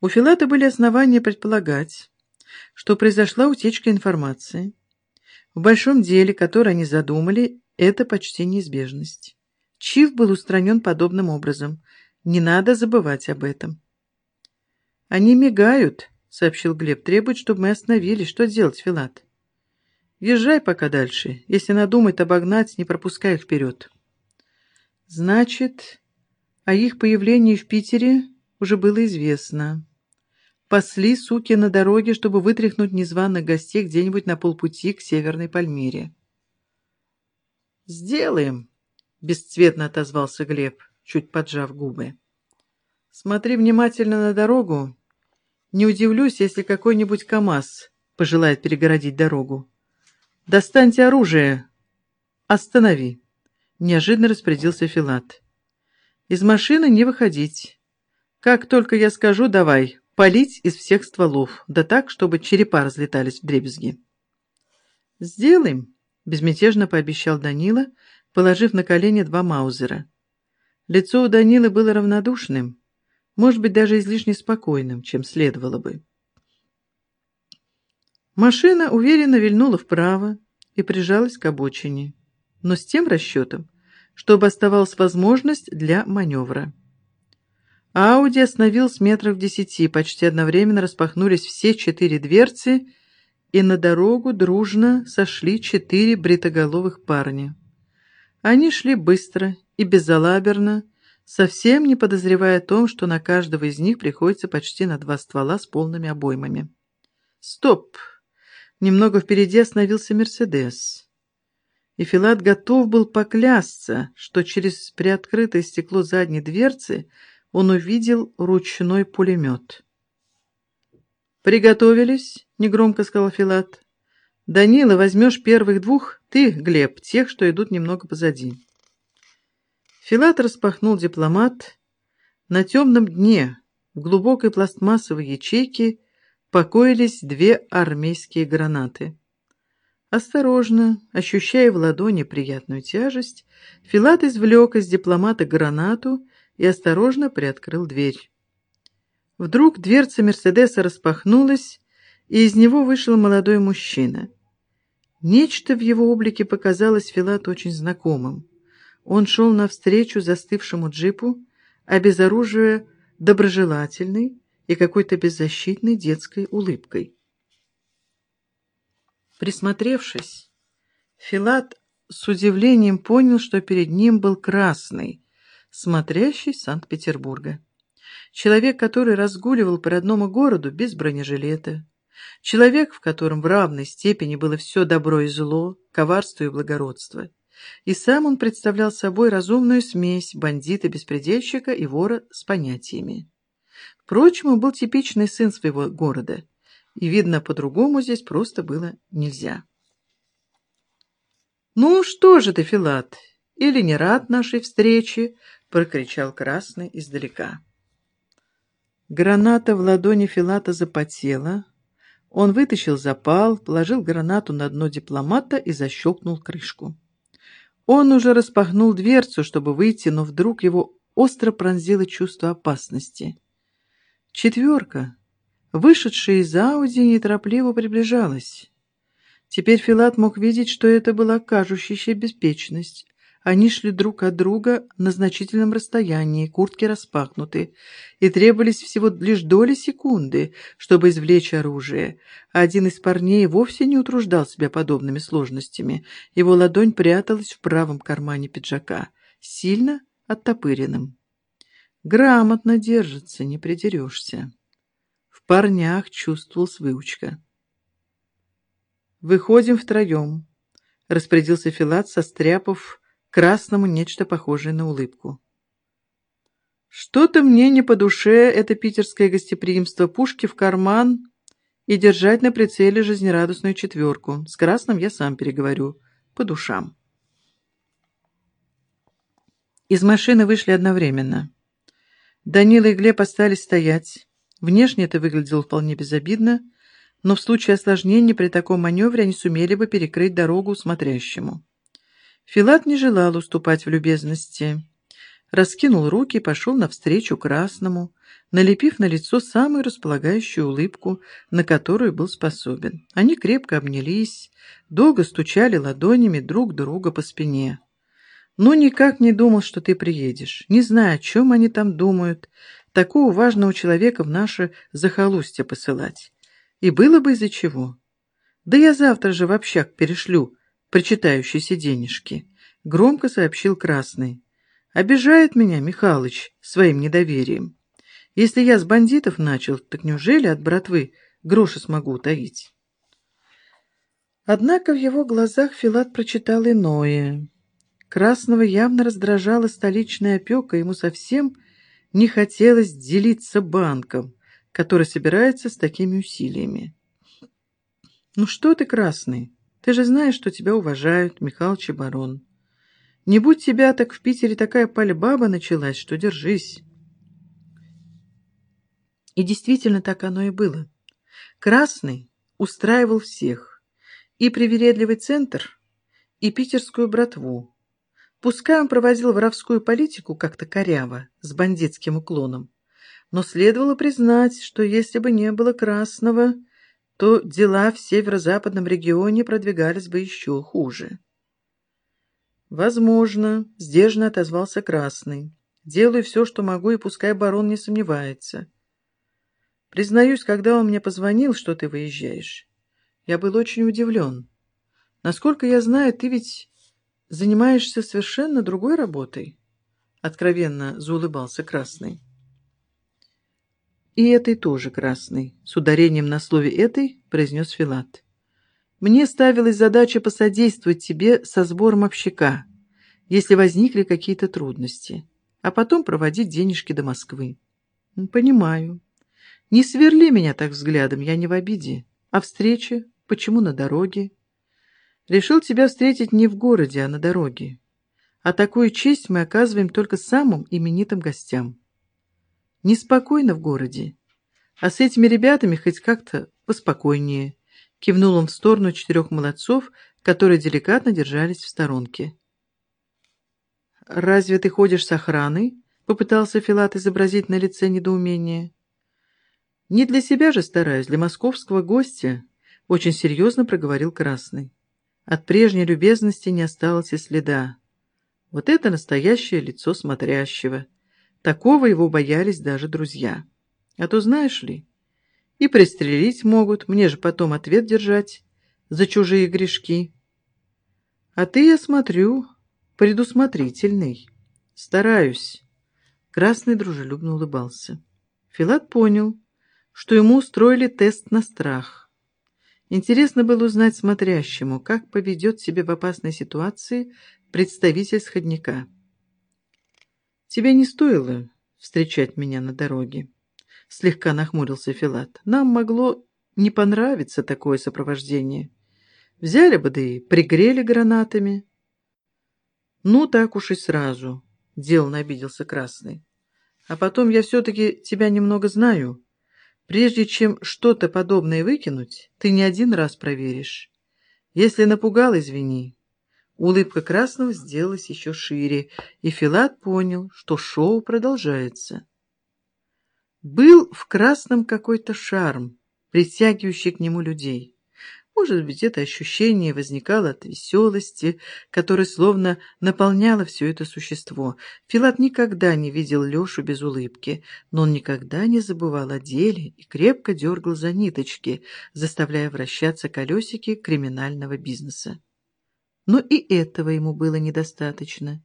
У Филата были основания предполагать, что произошла утечка информации. В большом деле, которое они задумали, это почти неизбежность. Чиф был устранен подобным образом. Не надо забывать об этом. «Они мигают», — сообщил Глеб. «Требуют, чтобы мы остановились. Что делать, Филат?» «Езжай пока дальше. Если надумает обогнать, не пропускай их вперед». «Значит, о их появлении в Питере уже было известно. Пасли суки на дороге, чтобы вытряхнуть незваных гостей где-нибудь на полпути к Северной Пальмире». «Сделаем», — бесцветно отозвался Глеб, чуть поджав губы. «Смотри внимательно на дорогу. Не удивлюсь, если какой-нибудь КамАЗ пожелает перегородить дорогу. Достаньте оружие. Останови!» Неожиданно распорядился Филат. «Из машины не выходить. Как только я скажу «давай», палить из всех стволов, да так, чтобы черепа разлетались в дребезги». «Сделаем», — безмятежно пообещал Данила, — положив на колени два маузера. Лицо у Данилы было равнодушным, может быть, даже излишне спокойным, чем следовало бы. Машина уверенно вильнула вправо и прижалась к обочине, но с тем расчетом, чтобы оставалась возможность для маневра. Ауди остановился метров в десяти, почти одновременно распахнулись все четыре дверцы, и на дорогу дружно сошли четыре бритоголовых парня. Они шли быстро и безалаберно, совсем не подозревая о том, что на каждого из них приходится почти на два ствола с полными обоймами. «Стоп!» Немного впереди остановился «Мерседес». И Филат готов был поклясться, что через приоткрытое стекло задней дверцы он увидел ручной пулемет. «Приготовились?» — негромко сказал Филат. «Данила, возьмешь первых двух, ты, Глеб, тех, что идут немного позади». Филат распахнул дипломат. На темном дне, в глубокой пластмассовой ячейке, покоились две армейские гранаты. Осторожно, ощущая в ладони приятную тяжесть, Филат извлек из дипломата гранату и осторожно приоткрыл дверь. Вдруг дверца Мерседеса распахнулась, и из него вышел молодой мужчина. Нечто в его облике показалось Филату очень знакомым. Он шел навстречу застывшему джипу, обезоруживая доброжелательной и какой-то беззащитной детской улыбкой. Присмотревшись, Филат с удивлением понял, что перед ним был красный, смотрящий Санкт-Петербурга. Человек, который разгуливал по родному городу без бронежилета, Человек, в котором в равной степени было все добро и зло, коварство и благородство. И сам он представлял собой разумную смесь бандита-беспредельщика и вора с понятиями. Впрочем, он был типичный сын своего города, и, видно, по-другому здесь просто было нельзя. «Ну что же ты, Филат, или не рад нашей встрече?» — прокричал Красный издалека. Граната в ладони Филата запотела, он вытащил запал, положил гранату на дно дипломата и защелкнул крышку. Он уже распахнул дверцу, чтобы выйти, но вдруг его остро пронзило чувство опасности. Четверка, вышедшая из Ауди, неторопливо приближалась. Теперь Филат мог видеть, что это была кажущаяся беспечность, они шли друг от друга на значительном расстоянии, куртки распахнуты, и требовались всего лишь доли секунды, чтобы извлечь оружие. Один из парней вовсе не утруждал себя подобными сложностями. Его ладонь пряталась в правом кармане пиджака, сильно оттопыренным. Грамотно держится, не придерешься. В парнях чувствовалась выучка. «Выходим втроем», — распорядился Филат, состряпав красному нечто похожее на улыбку. «Что-то мне не по душе это питерское гостеприимство, пушки в карман и держать на прицеле жизнерадостную четверку. С красным я сам переговорю. По душам». Из машины вышли одновременно. Данила и Глеб остались стоять. Внешне это выглядело вполне безобидно, но в случае осложнений при таком маневре они сумели бы перекрыть дорогу смотрящему. Филат не желал уступать в любезности. Раскинул руки пошел навстречу Красному, налепив на лицо самую располагающую улыбку, на которую был способен. Они крепко обнялись, долго стучали ладонями друг друга по спине. «Ну, никак не думал, что ты приедешь. Не знаю, о чем они там думают. Такого важного человека в наше захолустье посылать. И было бы из-за чего. Да я завтра же в общак перешлю причитающиеся денежки», — громко сообщил Красный. «Обижает меня Михалыч своим недоверием». Если я с бандитов начал, так неужели от братвы гроши смогу утаить? Однако в его глазах Филат прочитал иное. Красного явно раздражала столичная опека, ему совсем не хотелось делиться банком, который собирается с такими усилиями. «Ну что ты, Красный, ты же знаешь, что тебя уважают, Михалыч и барон. Не будь тебя, так в Питере такая пальбаба началась, что держись». И действительно так оно и было. Красный устраивал всех. И привередливый центр, и питерскую братву. Пускай он проводил воровскую политику как-то коряво, с бандитским уклоном. Но следовало признать, что если бы не было Красного, то дела в северо-западном регионе продвигались бы еще хуже. «Возможно», — сдержанно отозвался Красный. «Делаю все, что могу, и пускай барон не сомневается». Признаюсь, когда он мне позвонил, что ты выезжаешь, я был очень удивлен. Насколько я знаю, ты ведь занимаешься совершенно другой работой. Откровенно заулыбался Красный. И этой тоже Красный, с ударением на слове «этой» произнес Филат. Мне ставилась задача посодействовать тебе со сбором общака, если возникли какие-то трудности, а потом проводить денежки до Москвы. Понимаю. Не сверли меня так взглядом, я не в обиде. А встреча? Почему на дороге? Решил тебя встретить не в городе, а на дороге. А такую честь мы оказываем только самым именитым гостям. Неспокойно в городе. А с этими ребятами хоть как-то поспокойнее. Кивнул он в сторону четырех молодцов, которые деликатно держались в сторонке. «Разве ты ходишь с охраной?» — попытался Филат изобразить на лице недоумение. «Не для себя же стараюсь, для московского гостя», — очень серьезно проговорил Красный. От прежней любезности не осталось и следа. Вот это настоящее лицо смотрящего. Такого его боялись даже друзья. А то, знаешь ли, и пристрелить могут, мне же потом ответ держать за чужие грешки. А ты, я смотрю, предусмотрительный. Стараюсь. Красный дружелюбно улыбался. Филат понял, что ему устроили тест на страх. Интересно было узнать смотрящему, как поведет себя в опасной ситуации представитель сходника. «Тебе не стоило встречать меня на дороге», — слегка нахмурился Филат. «Нам могло не понравиться такое сопровождение. Взяли бы да и пригрели гранатами». «Ну, так уж и сразу», — деланно обиделся Красный. «А потом я все-таки тебя немного знаю». Прежде чем что-то подобное выкинуть, ты не один раз проверишь. Если напугал, извини. Улыбка Красного сделалась еще шире, и Филат понял, что шоу продолжается. Был в Красном какой-то шарм, притягивающий к нему людей. Может быть, это ощущение возникало от веселости, которая словно наполняла все это существо. Филат никогда не видел Лешу без улыбки, но он никогда не забывал о деле и крепко дергал за ниточки, заставляя вращаться колесики криминального бизнеса. Но и этого ему было недостаточно.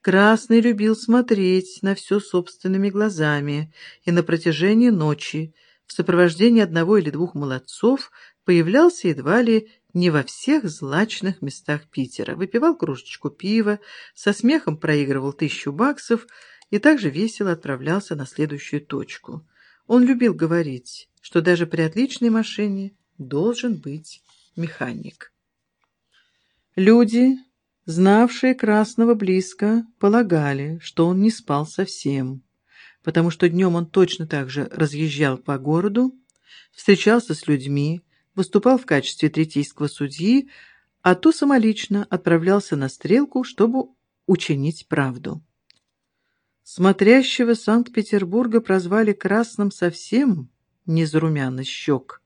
Красный любил смотреть на все собственными глазами, и на протяжении ночи, в сопровождении одного или двух молодцов, появлялся едва ли не во всех злачных местах Питера. Выпивал кружечку пива, со смехом проигрывал тысячу баксов и также весело отправлялся на следующую точку. Он любил говорить, что даже при отличной машине должен быть механик. Люди, знавшие Красного близко, полагали, что он не спал совсем, потому что днем он точно так же разъезжал по городу, встречался с людьми, выступал в качестве третейского судьи, а то самолично отправлялся на стрелку, чтобы учинить правду. Смотрящего Санкт-Петербурга прозвали красным совсем не за румяный щек,